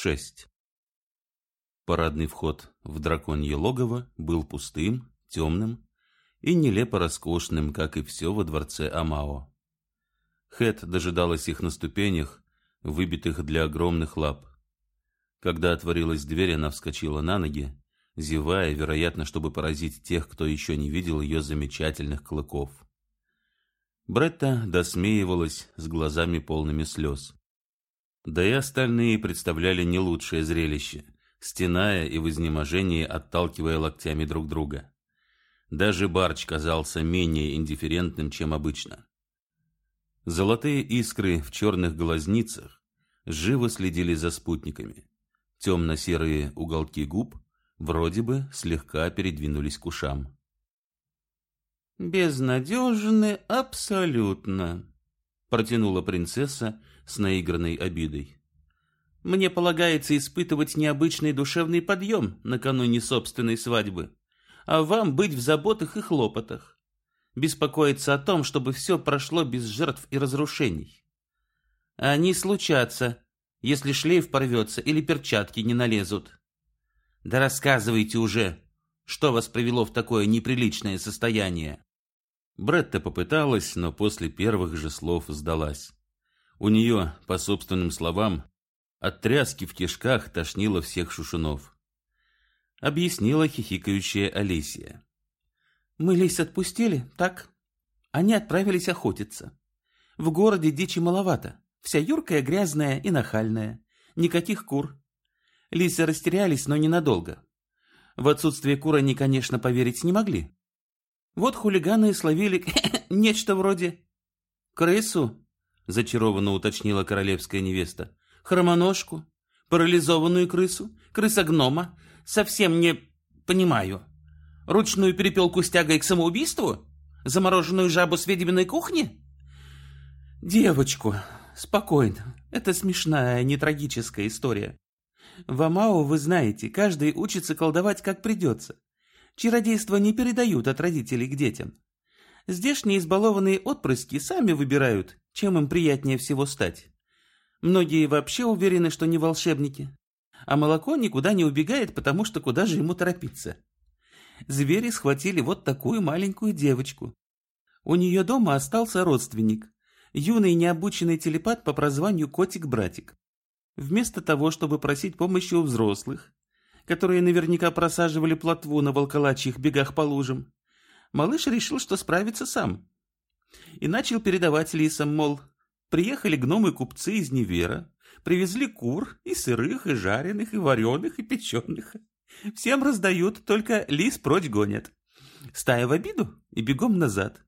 6. Парадный вход в драконье логово был пустым, темным и нелепо роскошным, как и все во дворце Амао. Хэт дожидалась их на ступенях, выбитых для огромных лап. Когда отворилась дверь, она вскочила на ноги, зевая, вероятно, чтобы поразить тех, кто еще не видел ее замечательных клыков. Бретта досмеивалась с глазами полными слез. Да и остальные представляли не лучшее зрелище, стеная и в изнеможении отталкивая локтями друг друга. Даже Барч казался менее индифферентным, чем обычно. Золотые искры в черных глазницах живо следили за спутниками. Темно-серые уголки губ вроде бы слегка передвинулись к ушам. «Безнадежны абсолютно», — протянула принцесса с наигранной обидой. «Мне полагается испытывать необычный душевный подъем накануне собственной свадьбы, а вам быть в заботах и хлопотах беспокоиться о том, чтобы все прошло без жертв и разрушений. Они случатся, если шлейф порвется или перчатки не налезут. Да рассказывайте уже, что вас привело в такое неприличное состояние. Бретта попыталась, но после первых же слов сдалась. У нее, по собственным словам, от тряски в кишках тошнило всех шушунов. Объяснила хихикающая Алисия. Мы лис отпустили, так? Они отправились охотиться. В городе дичи маловато. Вся юркая, грязная и нахальная. Никаких кур. Лисы растерялись, но ненадолго. В отсутствие кур они, конечно, поверить не могли. Вот хулиганы словили нечто вроде... «Крысу?» — зачарованно уточнила королевская невеста. «Хромоножку? Парализованную крысу? Крыса-гнома? Совсем не понимаю». Ручную перепелку с тягой к самоубийству? Замороженную жабу с ведьминой кухни? Девочку, спокойно. Это смешная, не трагическая история. В Амао, вы знаете, каждый учится колдовать как придется. Чародейство не передают от родителей к детям. Здешние избалованные отпрыски сами выбирают, чем им приятнее всего стать. Многие вообще уверены, что не волшебники. А молоко никуда не убегает, потому что куда же ему торопиться? звери схватили вот такую маленькую девочку. У нее дома остался родственник, юный необученный телепат по прозванию Котик-братик. Вместо того, чтобы просить помощи у взрослых, которые наверняка просаживали плотву на волколачьих бегах по лужам, малыш решил, что справится сам. И начал передавать лисам, мол, приехали гномы-купцы из Невера, привезли кур, и сырых, и жареных, и вареных, и печеных. Всем раздают, только лис прочь гонят. Стая в обиду и бегом назад.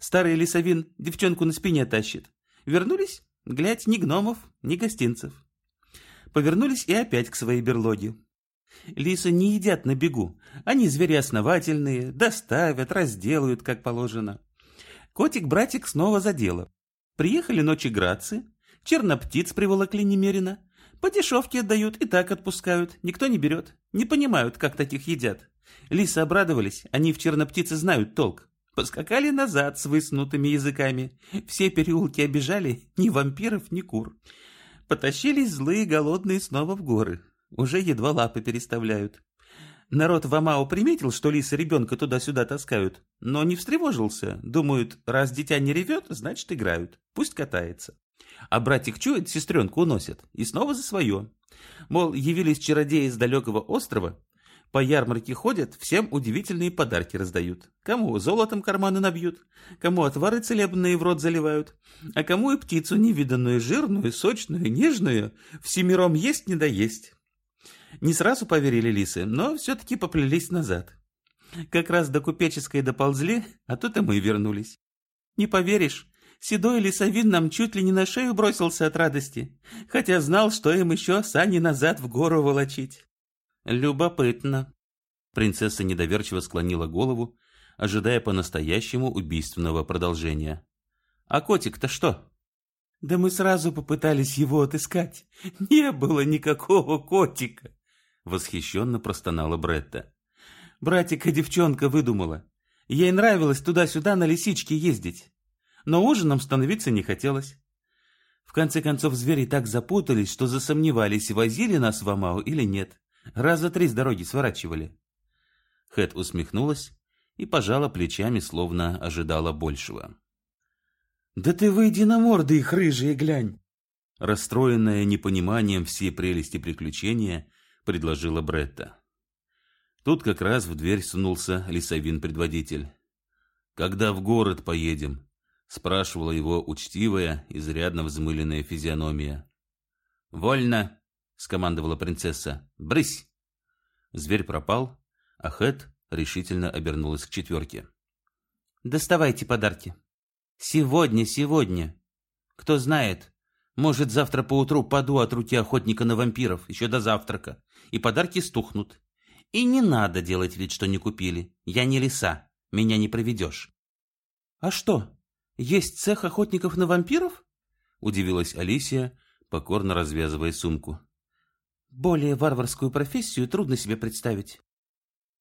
Старый лисовин девчонку на спине тащит. Вернулись, глядь, ни гномов, ни гостинцев. Повернулись и опять к своей берлоге. Лисы не едят на бегу. Они звери основательные, доставят, разделают, как положено. Котик-братик снова за дело. Приехали ночи грацы, черноптиц приволокли немерено, по дешевке отдают и так отпускают. Никто не берет. Не понимают, как таких едят. Лисы обрадовались. Они в черноптице знают толк. Поскакали назад с высунутыми языками. Все переулки обижали. Ни вампиров, ни кур. Потащились злые голодные снова в горы. Уже едва лапы переставляют. Народ в Амао приметил, что лисы ребенка туда-сюда таскают, но не встревожился. Думают, раз дитя не ревет, значит играют. Пусть катается. А братик чует, сестренку уносят. И снова за свое. Мол, явились чародеи с далекого острова, по ярмарке ходят, всем удивительные подарки раздают. Кому золотом карманы набьют, кому отвары целебные в рот заливают, а кому и птицу невиданную, жирную, сочную, нежную, всемиром есть не доесть. Не сразу поверили лисы, но все-таки поплелись назад. Как раз до купеческой доползли, а тут и мы вернулись. Не поверишь, Седой лесовин нам чуть ли не на шею бросился от радости, хотя знал, что им еще сани назад в гору волочить. Любопытно. Принцесса недоверчиво склонила голову, ожидая по-настоящему убийственного продолжения. А котик-то что? Да мы сразу попытались его отыскать. Не было никакого котика. Восхищенно простонала Бретта. Братика девчонка выдумала. Ей нравилось туда-сюда на лисичке ездить но ужином становиться не хотелось. В конце концов, звери так запутались, что засомневались, возили нас в Амау или нет. Раза три с дороги сворачивали. Хэт усмехнулась и пожала плечами, словно ожидала большего. «Да ты выйди на морды их рыжие, глянь!» Расстроенная непониманием всей прелести приключения, предложила Бретта. Тут как раз в дверь сунулся лесовин-предводитель. «Когда в город поедем?» — спрашивала его учтивая, изрядно взмыленная физиономия. «Вольно!» — скомандовала принцесса. «Брысь!» Зверь пропал, а Хэт решительно обернулась к четверке. «Доставайте подарки. Сегодня, сегодня. Кто знает, может, завтра поутру паду от руки охотника на вампиров, еще до завтрака, и подарки стухнут. И не надо делать вид, что не купили. Я не лиса, меня не проведешь. А что, есть цех охотников на вампиров? Удивилась Алисия, покорно развязывая сумку. Более варварскую профессию трудно себе представить.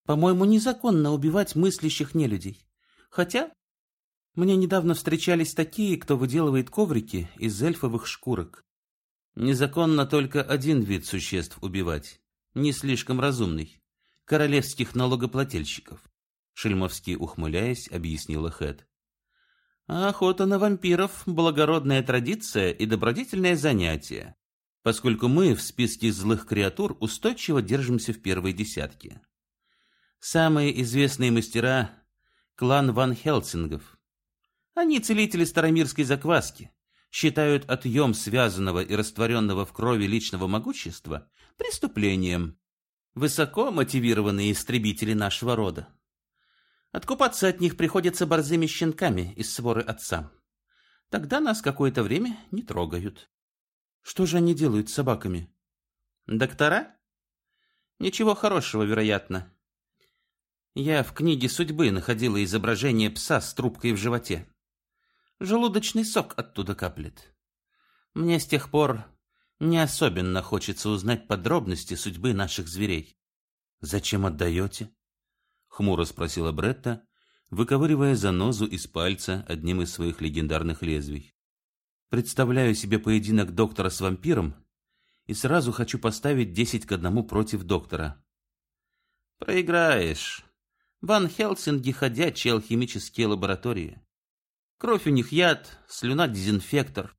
По-моему, незаконно убивать мыслящих нелюдей. Хотя мне недавно встречались такие, кто выделывает коврики из эльфовых шкурок. Незаконно только один вид существ убивать, не слишком разумный королевских налогоплательщиков. Шельмовский, ухмыляясь, объяснила Хэт. А охота на вампиров – благородная традиция и добродетельное занятие, поскольку мы в списке злых креатур устойчиво держимся в первой десятке. Самые известные мастера – клан Ван Хелсингов. Они целители старомирской закваски, считают отъем связанного и растворенного в крови личного могущества преступлением высоко мотивированные истребители нашего рода. Откупаться от них приходится борзыми щенками из своры отца. Тогда нас какое-то время не трогают. Что же они делают с собаками? Доктора? Ничего хорошего, вероятно. Я в книге судьбы находила изображение пса с трубкой в животе. Желудочный сок оттуда каплет. Мне с тех пор не особенно хочется узнать подробности судьбы наших зверей. Зачем отдаете? Хмуро спросила Бретта, выковыривая занозу из пальца одним из своих легендарных лезвий. Представляю себе поединок доктора с вампиром и сразу хочу поставить десять к одному против доктора. Проиграешь. Ван Хелсинги ходячие алхимические лаборатории. Кровь у них яд, слюна дезинфектор,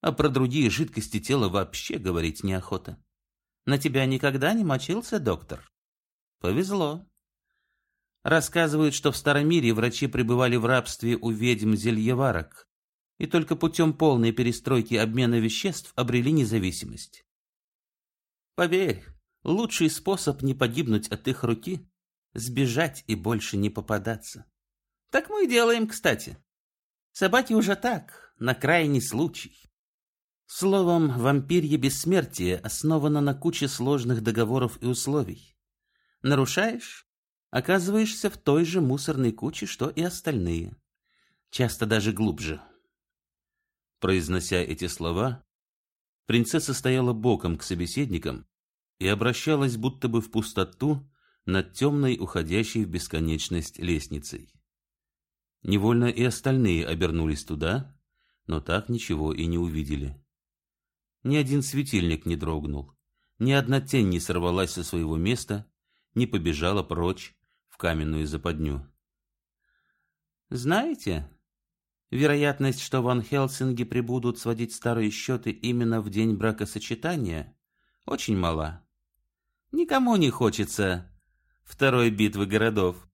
а про другие жидкости тела вообще говорить неохота. На тебя никогда не мочился доктор? Повезло. Рассказывают, что в Старом мире врачи пребывали в рабстве у ведьм зельеварок, и только путем полной перестройки обмена веществ обрели независимость. Поверь, лучший способ не погибнуть от их руки — сбежать и больше не попадаться. Так мы и делаем, кстати. Собаки уже так, на крайний случай. Словом, вампирье бессмертие основано на куче сложных договоров и условий. Нарушаешь – оказываешься в той же мусорной куче, что и остальные. Часто даже глубже. Произнося эти слова, принцесса стояла боком к собеседникам и обращалась будто бы в пустоту над темной, уходящей в бесконечность лестницей. Невольно и остальные обернулись туда, но так ничего и не увидели. Ни один светильник не дрогнул, ни одна тень не сорвалась со своего места, не побежала прочь в каменную западню. Знаете, вероятность, что Ван Хелсинги прибудут сводить старые счеты именно в день бракосочетания, очень мала. Никому не хочется второй битвы городов.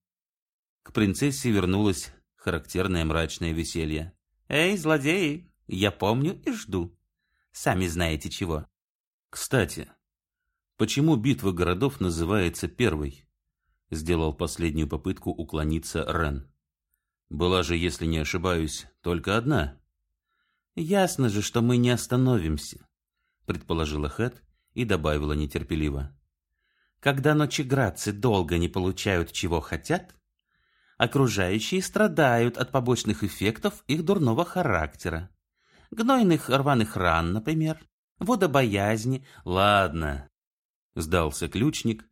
К принцессе вернулось характерное мрачное веселье. «Эй, злодеи, я помню и жду». Сами знаете чего. Кстати, почему битва городов называется первой? Сделал последнюю попытку уклониться Рен. Была же, если не ошибаюсь, только одна. Ясно же, что мы не остановимся, предположила Хэт и добавила нетерпеливо. Когда ночеградцы долго не получают, чего хотят, окружающие страдают от побочных эффектов их дурного характера гнойных рваных ран, например, водобоязни. Ладно, сдался ключник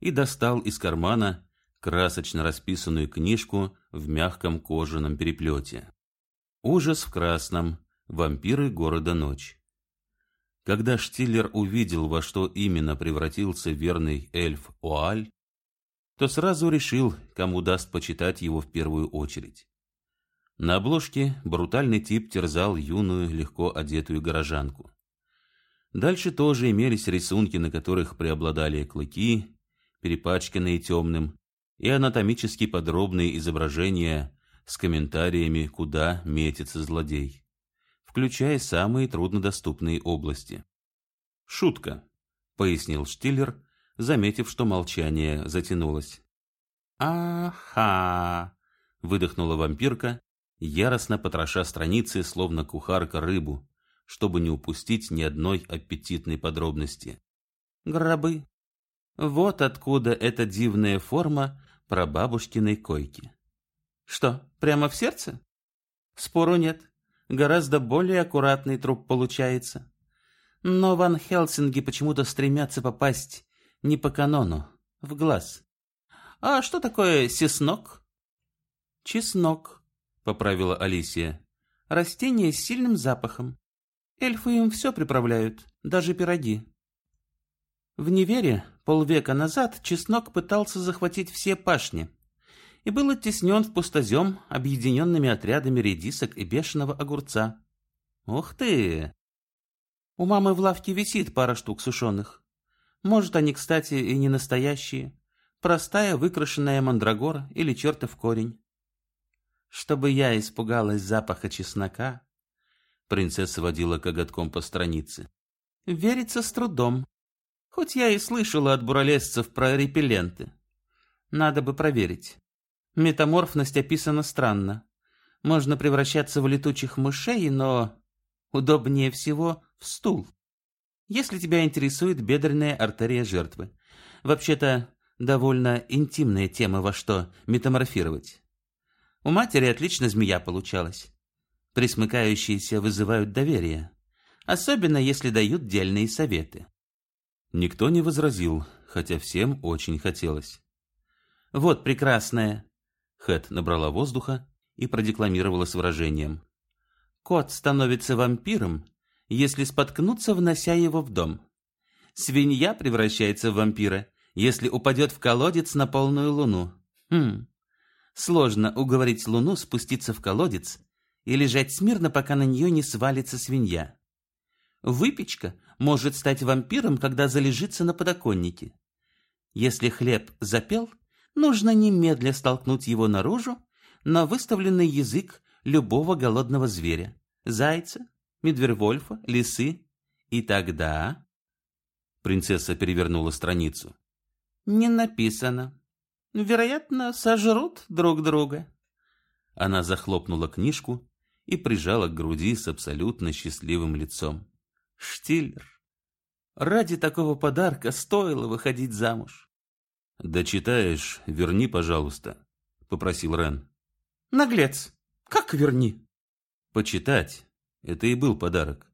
и достал из кармана красочно расписанную книжку в мягком кожаном переплете. Ужас в красном, Вампиры города Ночь. Когда Штиллер увидел, во что именно превратился верный эльф Оаль, то сразу решил, кому даст почитать его в первую очередь. На обложке брутальный тип терзал юную, легко одетую горожанку. Дальше тоже имелись рисунки, на которых преобладали клыки, перепачканные темным, и анатомически подробные изображения с комментариями, куда метится злодей, включая самые труднодоступные области. «Шутка», — пояснил Штиллер, заметив, что молчание затянулось. «Ага», — выдохнула вампирка, яростно потроша страницы, словно кухарка рыбу, чтобы не упустить ни одной аппетитной подробности. «Гробы. Вот откуда эта дивная форма прабабушкиной койки. Что, прямо в сердце? Спору нет. Гораздо более аккуратный труп получается. Но Ван Хелсинги почему-то стремятся попасть не по канону, в глаз. А что такое сеснок? Чеснок, поправила Алисия. Растение с сильным запахом. Эльфы им все приправляют, даже пироги. В Невере полвека назад чеснок пытался захватить все пашни и был оттеснен в пустозем объединенными отрядами редисок и бешеного огурца. Ух ты! У мамы в лавке висит пара штук сушеных. Может, они, кстати, и не настоящие. Простая выкрашенная мандрагора или чертов корень. Чтобы я испугалась запаха чеснока, принцесса водила коготком по странице. Верится с трудом. Хоть я и слышала от буралесцев про репелленты. Надо бы проверить. Метаморфность описана странно. Можно превращаться в летучих мышей, но удобнее всего в стул. Если тебя интересует бедренная артерия жертвы. Вообще-то, довольно интимная тема, во что метаморфировать. У матери отлично змея получалась. Присмыкающиеся вызывают доверие. Особенно, если дают дельные советы. Никто не возразил, хотя всем очень хотелось. «Вот прекрасная!» Хэт набрала воздуха и продекламировала с выражением. «Кот становится вампиром, если споткнуться, внося его в дом. Свинья превращается в вампира, если упадет в колодец на полную луну. Хм, сложно уговорить луну спуститься в колодец и лежать смирно, пока на нее не свалится свинья. Выпечка может стать вампиром, когда залежится на подоконнике. Если хлеб запел, нужно немедля столкнуть его наружу на выставленный язык любого голодного зверя – зайца, медвервольфа, лисы. И тогда... Принцесса перевернула страницу. Не написано. Вероятно, сожрут друг друга. Она захлопнула книжку и прижала к груди с абсолютно счастливым лицом. Штиллер. Ради такого подарка стоило выходить замуж. «Дочитаешь, верни, пожалуйста», — попросил Рен. «Наглец! Как верни?» «Почитать. Это и был подарок.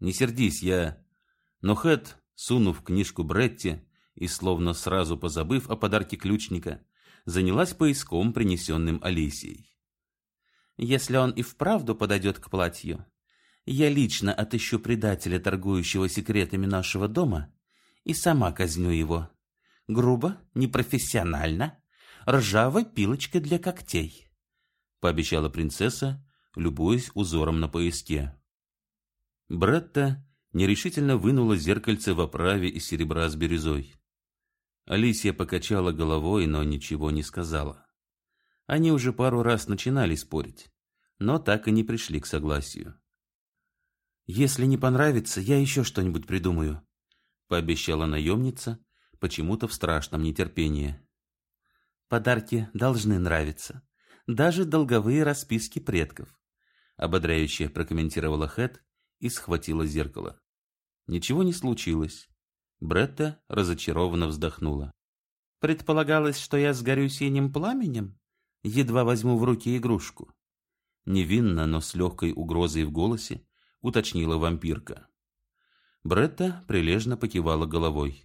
Не сердись, я...» Но Хэт, сунув книжку Бретти и словно сразу позабыв о подарке ключника, занялась поиском, принесенным Алисией. «Если он и вправду подойдет к платью, я лично отыщу предателя, торгующего секретами нашего дома, и сама казню его. Грубо, непрофессионально, ржавой пилочкой для когтей», — пообещала принцесса, любуясь узором на пояске. Бретта нерешительно вынула зеркальце в оправе из серебра с бирюзой. Алисия покачала головой, но ничего не сказала. Они уже пару раз начинали спорить, но так и не пришли к согласию. «Если не понравится, я еще что-нибудь придумаю», — пообещала наемница, почему-то в страшном нетерпении. «Подарки должны нравиться, даже долговые расписки предков», — ободряюще прокомментировала Хэт и схватила зеркало. Ничего не случилось. Бретта разочарованно вздохнула. «Предполагалось, что я сгорю синим пламенем, едва возьму в руки игрушку». Невинно, но с легкой угрозой в голосе уточнила вампирка. Бретта прилежно покивала головой.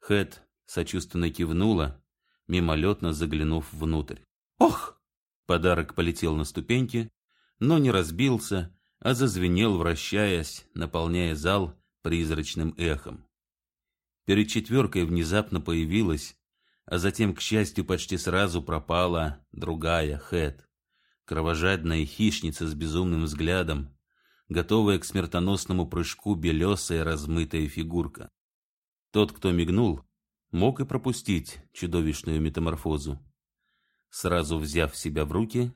Хэт сочувственно кивнула, мимолетно заглянув внутрь. «Ох!» Подарок полетел на ступеньки, но не разбился, а зазвенел, вращаясь, наполняя зал призрачным эхом. Перед четверкой внезапно появилась, а затем, к счастью, почти сразу пропала другая Хэт, кровожадная хищница с безумным взглядом, готовая к смертоносному прыжку белесая размытая фигурка. Тот, кто мигнул, мог и пропустить чудовищную метаморфозу. Сразу взяв себя в руки,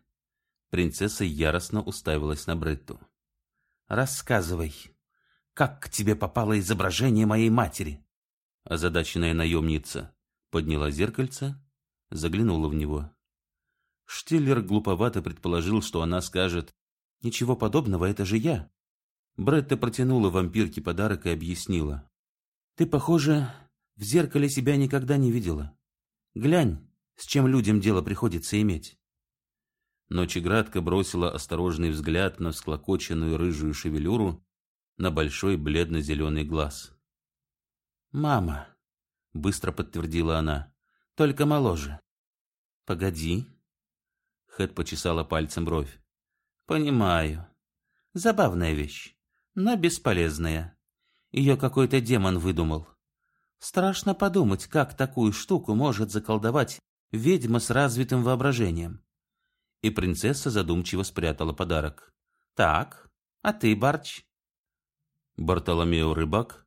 принцесса яростно уставилась на Бретту. «Рассказывай, как к тебе попало изображение моей матери?» Озадаченная наемница подняла зеркальце, заглянула в него. Штиллер глуповато предположил, что она скажет «Ничего подобного, это же я». Бретта протянула вампирке подарок и объяснила. «Ты, похоже, в зеркале себя никогда не видела. Глянь, с чем людям дело приходится иметь». Ночеградка бросила осторожный взгляд на всклокоченную рыжую шевелюру, на большой бледно-зеленый глаз. «Мама», — быстро подтвердила она, — «только моложе». «Погоди». Хэт почесала пальцем бровь. «Понимаю. Забавная вещь, но бесполезная. Ее какой-то демон выдумал. Страшно подумать, как такую штуку может заколдовать ведьма с развитым воображением. И принцесса задумчиво спрятала подарок. Так, а ты, Барч? Бартоломео Рыбак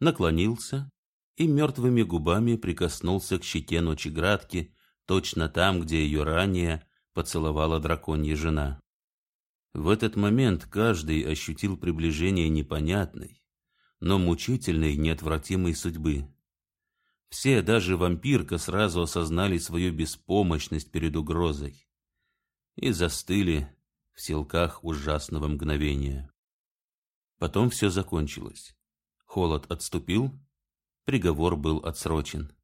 наклонился и мертвыми губами прикоснулся к щеке ночеградки, точно там, где ее ранее поцеловала драконья жена. В этот момент каждый ощутил приближение непонятной, но мучительной, неотвратимой судьбы. Все, даже вампирка, сразу осознали свою беспомощность перед угрозой и застыли в силках ужасного мгновения. Потом все закончилось. Холод отступил, приговор был отсрочен.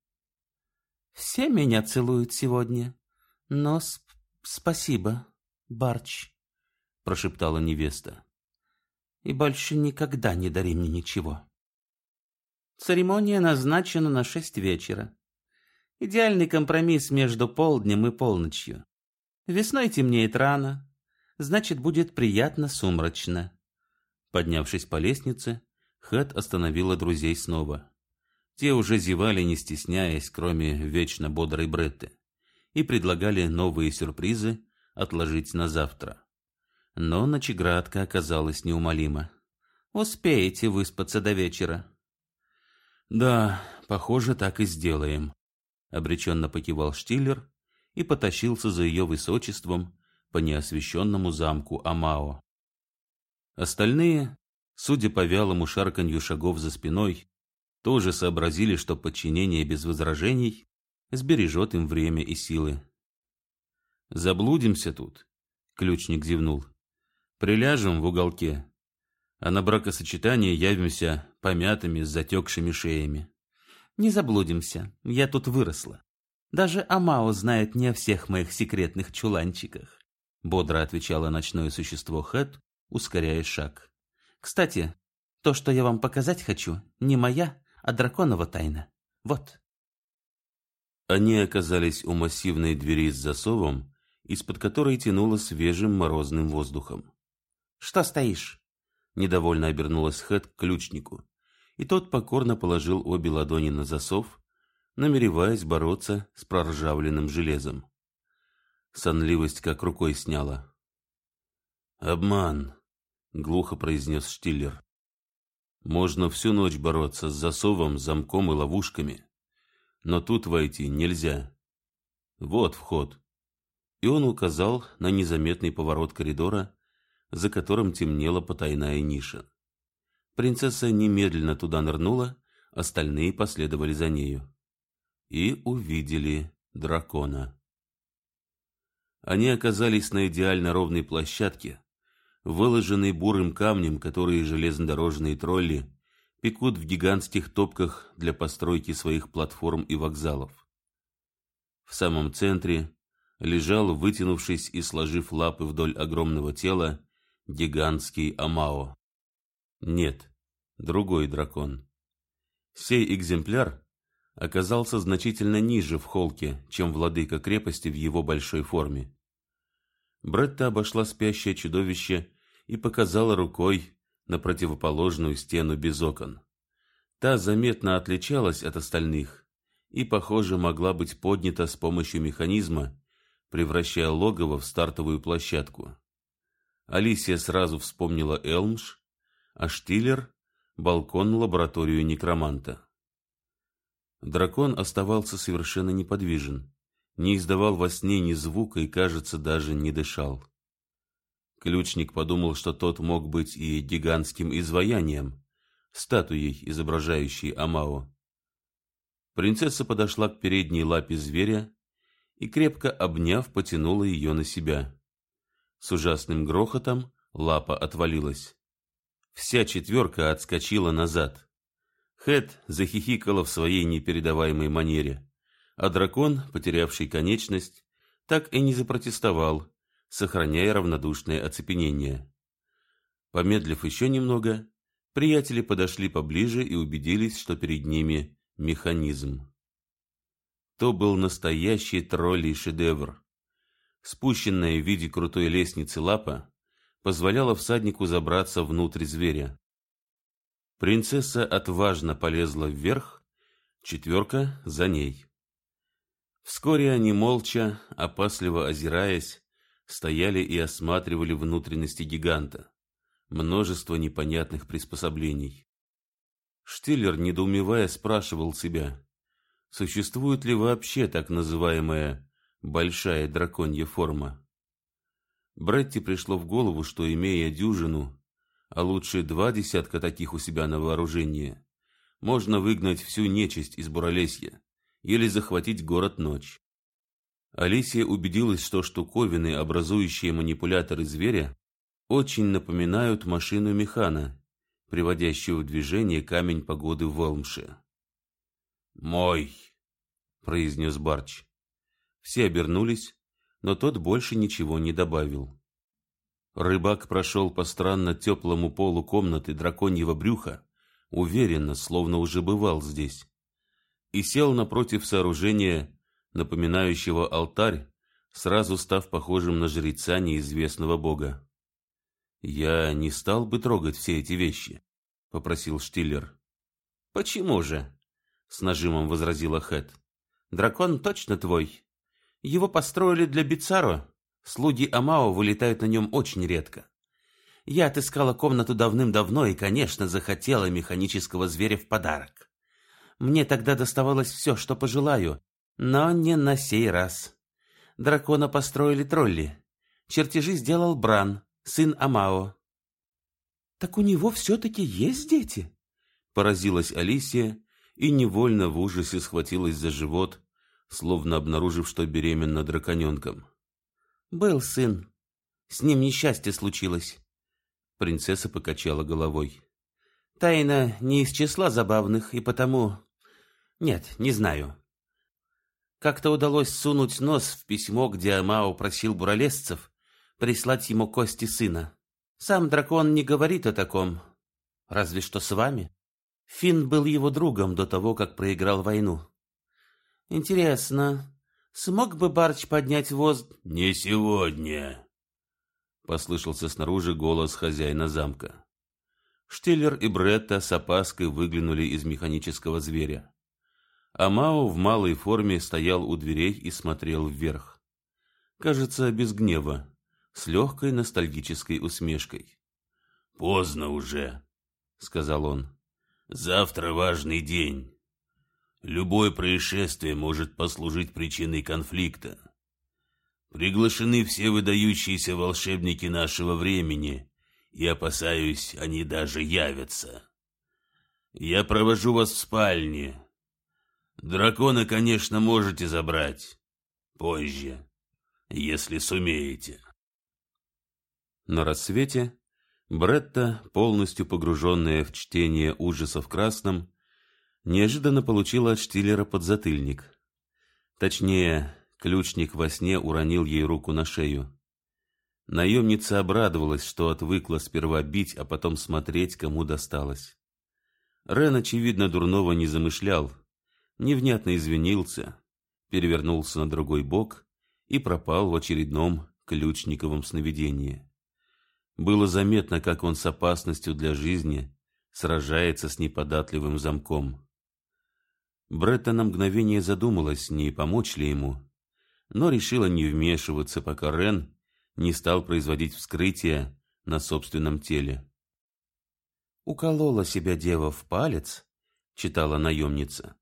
«Все меня целуют сегодня, но сп спасибо, Барч», — прошептала невеста и больше никогда не дари мне ничего. Церемония назначена на шесть вечера. Идеальный компромисс между полднем и полночью. Весной темнеет рано, значит, будет приятно сумрачно. Поднявшись по лестнице, Хэт остановила друзей снова. Те уже зевали, не стесняясь, кроме вечно бодрой Бретты, и предлагали новые сюрпризы отложить на завтра. Но ночеградка оказалась неумолима. «Успеете выспаться до вечера?» «Да, похоже, так и сделаем», — обреченно покивал Штиллер и потащился за ее высочеством по неосвещенному замку Амао. Остальные, судя по вялому шарканью шагов за спиной, тоже сообразили, что подчинение без возражений сбережет им время и силы. «Заблудимся тут», — ключник зевнул. Приляжем в уголке, а на бракосочетание явимся помятыми с затекшими шеями. Не заблудимся, я тут выросла. Даже Амао знает не о всех моих секретных чуланчиках. Бодро отвечало ночное существо Хэт, ускоряя шаг. Кстати, то, что я вам показать хочу, не моя, а драконова тайна. Вот. Они оказались у массивной двери с засовом, из-под которой тянуло свежим морозным воздухом. Что стоишь? Недовольно обернулась Хэт к ключнику, и тот покорно положил обе ладони на засов, намереваясь бороться с проржавленным железом. Сонливость как рукой сняла. «Обман», — глухо произнес Штиллер. «Можно всю ночь бороться с засовом, замком и ловушками, но тут войти нельзя. Вот вход». И он указал на незаметный поворот коридора, за которым темнела потайная ниша. Принцесса немедленно туда нырнула, остальные последовали за нею. И увидели дракона. Они оказались на идеально ровной площадке, выложенной бурым камнем, который железнодорожные тролли пекут в гигантских топках для постройки своих платформ и вокзалов. В самом центре лежал, вытянувшись и сложив лапы вдоль огромного тела, гигантский Амао. Нет, другой дракон. Сей экземпляр оказался значительно ниже в холке, чем владыка крепости в его большой форме. Бретта обошла спящее чудовище и показала рукой на противоположную стену без окон. Та заметно отличалась от остальных и, похоже, могла быть поднята с помощью механизма, превращая логово в стартовую площадку. Алисия сразу вспомнила Элмш, а Штиллер — балкон лабораторию некроманта. Дракон оставался совершенно неподвижен, не издавал во сне ни звука и, кажется, даже не дышал. Ключник подумал, что тот мог быть и гигантским изваянием, статуей, изображающей Амао. Принцесса подошла к передней лапе зверя и, крепко обняв, потянула ее на себя. С ужасным грохотом лапа отвалилась. Вся четверка отскочила назад. Хэт захихикала в своей непередаваемой манере, а дракон, потерявший конечность, так и не запротестовал, сохраняя равнодушное оцепенение. Помедлив еще немного, приятели подошли поближе и убедились, что перед ними механизм. То был настоящий троллей шедевр. Спущенная в виде крутой лестницы лапа позволяла всаднику забраться внутрь зверя. Принцесса отважно полезла вверх, четверка за ней. Вскоре они молча, опасливо озираясь, стояли и осматривали внутренности гиганта. Множество непонятных приспособлений. Штиллер, недоумевая, спрашивал себя, существует ли вообще так называемая «большая драконья форма». Бретти пришло в голову, что, имея дюжину, а лучше два десятка таких у себя на вооружении, можно выгнать всю нечисть из Буралесья или захватить город ночь. Алисия убедилась, что штуковины, образующие манипуляторы зверя, очень напоминают машину механа, приводящую в движение камень погоды в Волмше. «Мой!» — произнес Барч. Все обернулись, но тот больше ничего не добавил. Рыбак прошел по странно теплому полу комнаты драконьего брюха, уверенно, словно уже бывал здесь, и сел напротив сооружения, напоминающего алтарь, сразу став похожим на жреца неизвестного бога. «Я не стал бы трогать все эти вещи», — попросил Штиллер. «Почему же?» — с нажимом возразила Хэт. «Дракон точно твой. Его построили для Бицаро, Слуги Амао вылетают на нем очень редко. Я отыскала комнату давным-давно и, конечно, захотела механического зверя в подарок. Мне тогда доставалось все, что пожелаю, но не на сей раз. Дракона построили тролли. Чертежи сделал Бран, сын Амао. «Так у него все-таки есть дети?» Поразилась Алисия и невольно в ужасе схватилась за живот, словно обнаружив, что беременна драконенком. Был сын. С ним несчастье случилось. Принцесса покачала головой. Тайна не из числа забавных, и потому... Нет, не знаю. Как-то удалось сунуть нос в письмо, где Амао просил буралесцев прислать ему кости сына. Сам дракон не говорит о таком, разве что с вами. Финн был его другом до того, как проиграл войну. Интересно, Смог бы Барч поднять воз... Не сегодня, послышался снаружи голос хозяина замка. Штиллер и Бретта с опаской выглянули из механического зверя. А Мао в малой форме стоял у дверей и смотрел вверх. Кажется, без гнева, с легкой ностальгической усмешкой. «Поздно уже», — сказал он. «Завтра важный день. Любое происшествие может послужить причиной конфликта. Приглашены все выдающиеся волшебники нашего времени, и, опасаюсь, они даже явятся. Я провожу вас в спальне. Дракона, конечно, можете забрать. Позже, если сумеете. На рассвете Бретта, полностью погруженная в чтение ужасов красным, неожиданно получила от Штиллера подзатыльник. Точнее, ключник во сне уронил ей руку на шею. Наемница обрадовалась, что отвыкла сперва бить, а потом смотреть, кому досталось. Рен, очевидно, дурного не замышлял, невнятно извинился, перевернулся на другой бок и пропал в очередном ключниковом сновидении. Было заметно, как он с опасностью для жизни сражается с неподатливым замком. Бретта на мгновение задумалась, не помочь ли ему, но решила не вмешиваться, пока Рен не стал производить вскрытие на собственном теле. «Уколола себя дева в палец», — читала наемница,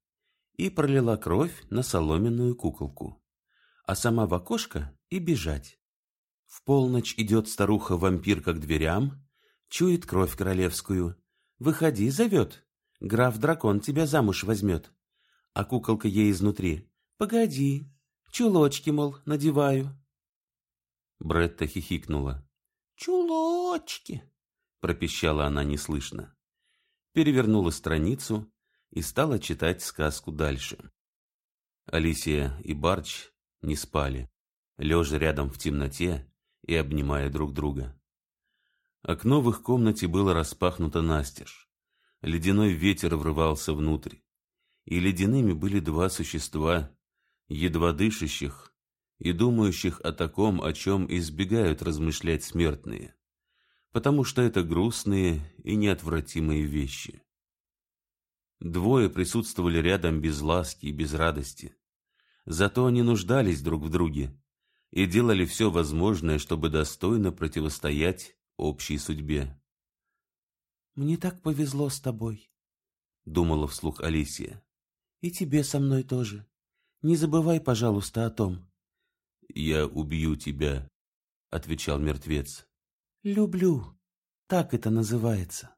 и пролила кровь на соломенную куколку, а сама в окошко и бежать. В полночь идет старуха-вампирка к дверям, чует кровь королевскую. «Выходи, зовет, граф-дракон тебя замуж возьмет». А куколка ей изнутри. «Погоди, чулочки, мол, надеваю». Бретта хихикнула. «Чулочки!» — пропищала она неслышно. Перевернула страницу и стала читать сказку дальше. Алисия и Барч не спали, лежа рядом в темноте и обнимая друг друга. Окно в их комнате было распахнуто настежь. Ледяной ветер врывался внутрь и ледяными были два существа, едва дышащих и думающих о таком, о чем избегают размышлять смертные, потому что это грустные и неотвратимые вещи. Двое присутствовали рядом без ласки и без радости. Зато они нуждались друг в друге и делали все возможное, чтобы достойно противостоять общей судьбе. «Мне так повезло с тобой», — думала вслух Алисия. И тебе со мной тоже. Не забывай, пожалуйста, о том. Я убью тебя, отвечал мертвец. Люблю. Так это называется.